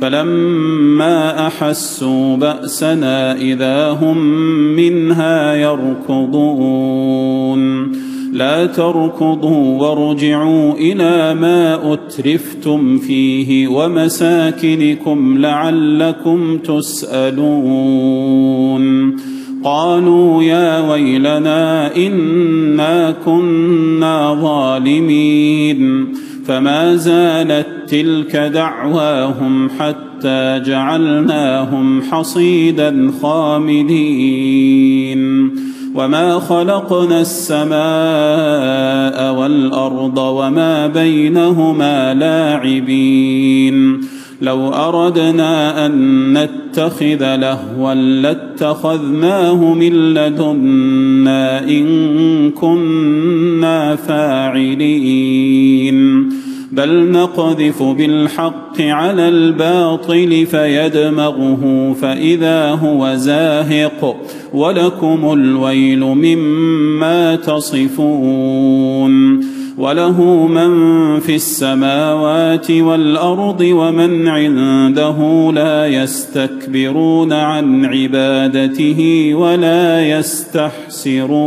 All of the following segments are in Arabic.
فلما أحسوا بأسنا إذا هم منها يركضون. لا تركضوا وارجعوا إلى ما أترفتم فيه ومساكنكم لعلكم تسألون. قالوا يا ويلنا إنا كنا ظالمين. فما زالت تلك دعواهم حتى جعلناهم حصيدا خامدين. وما خلقنا السماء والأرض وما بينهما لاعبين. لو أردنا أن نتخذ لهوا لاتخذناه من لدنا إن كنا فاعلين. بل نقذف بالحق على الباطل فيدمغه فإذا هو زاهق ولكم الويل مما تصفون وله من في السماوات والأرض ومن عنده لا يستكبرون عن عبادته ولا يستحسرون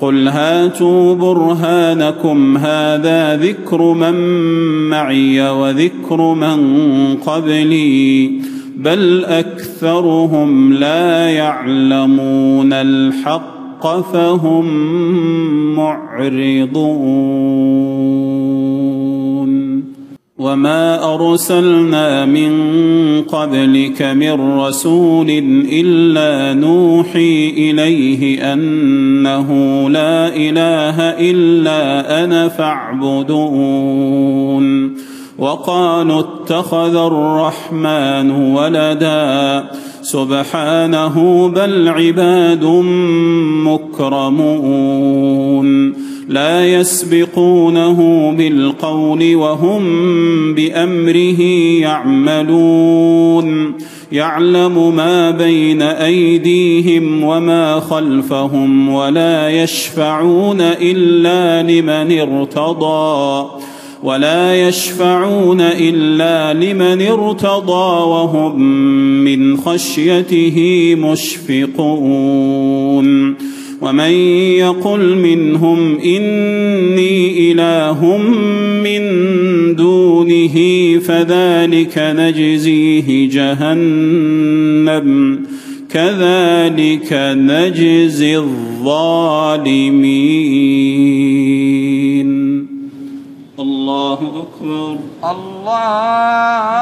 قل هاتوا برهانكم هذا ذكر من معي وذكر من قبلي بل أكثرهم لا يعلمون الحق فهم معرضون وما ارسلنا من قبلك من رسول الا نوحي اليه انه لا اله الا أنا فاعبدون وقالوا اتخذ الرحمن ولدا سبحانه بل عباد مكرمون لا يسبقونه بالقول وهم بأمره يعملون. يعلم ما بين أيديهم وما خلفهم ولا يشفعون إلا لمن ارتضى. ولا يشفعون إلا لمن ارتضى وهم من خشيته مشفقون. ومن يقل منهم إني إله من دونه فذلك نجزيه جهنم كذلك نجزي الظالمين. الله أكبر. الله